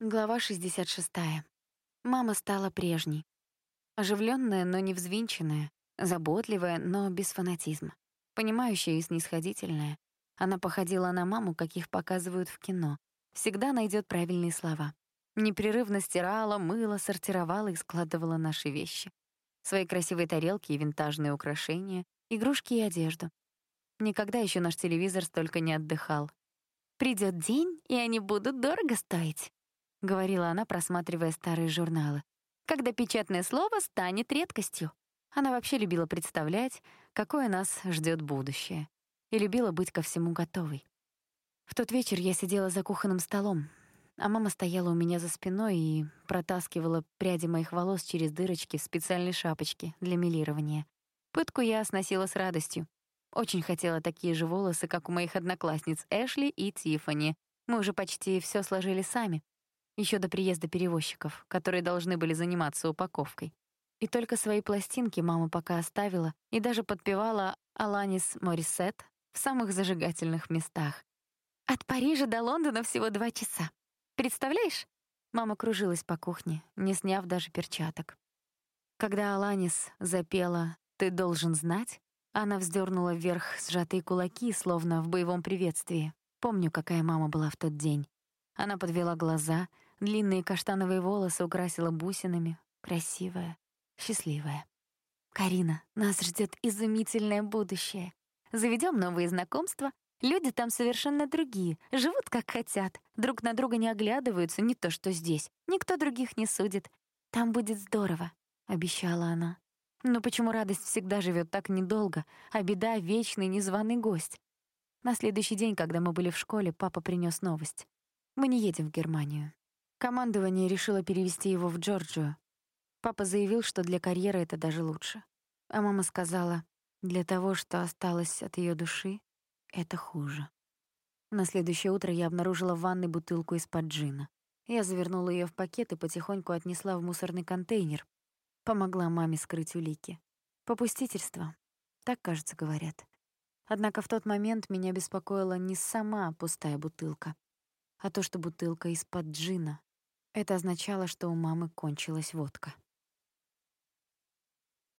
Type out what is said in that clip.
Глава 66. Мама стала прежней. Оживленная, но не взвинченная, заботливая, но без фанатизма. Понимающая и снисходительная. Она походила на маму, каких показывают в кино. Всегда найдет правильные слова. Непрерывно стирала, мыла, сортировала и складывала наши вещи. Свои красивые тарелки и винтажные украшения, игрушки и одежду. Никогда еще наш телевизор столько не отдыхал. Придет день, и они будут дорого стоить. — говорила она, просматривая старые журналы, «когда печатное слово станет редкостью». Она вообще любила представлять, какое нас ждет будущее, и любила быть ко всему готовой. В тот вечер я сидела за кухонным столом, а мама стояла у меня за спиной и протаскивала пряди моих волос через дырочки в специальной шапочке для милирования. Пытку я сносила с радостью. Очень хотела такие же волосы, как у моих одноклассниц Эшли и Тиффани. Мы уже почти все сложили сами еще до приезда перевозчиков, которые должны были заниматься упаковкой. И только свои пластинки мама пока оставила и даже подпевала Аланис Морисет в самых зажигательных местах. «От Парижа до Лондона всего два часа. Представляешь?» Мама кружилась по кухне, не сняв даже перчаток. Когда Аланис запела «Ты должен знать», она вздернула вверх сжатые кулаки, словно в боевом приветствии. Помню, какая мама была в тот день. Она подвела глаза, Длинные каштановые волосы украсила бусинами. Красивая, счастливая. «Карина, нас ждет изумительное будущее. Заведем новые знакомства. Люди там совершенно другие, живут как хотят, друг на друга не оглядываются, не то что здесь. Никто других не судит. Там будет здорово», — обещала она. Но почему радость всегда живет так недолго, а беда — вечный незваный гость? На следующий день, когда мы были в школе, папа принес новость. Мы не едем в Германию. Командование решило перевести его в Джорджию. Папа заявил, что для карьеры это даже лучше. А мама сказала, для того, что осталось от ее души, это хуже. На следующее утро я обнаружила в ванной бутылку из-под джина. Я завернула ее в пакет и потихоньку отнесла в мусорный контейнер. Помогла маме скрыть улики. Попустительство. Так, кажется, говорят. Однако в тот момент меня беспокоила не сама пустая бутылка, а то, что бутылка из-под джина это означало, что у мамы кончилась водка.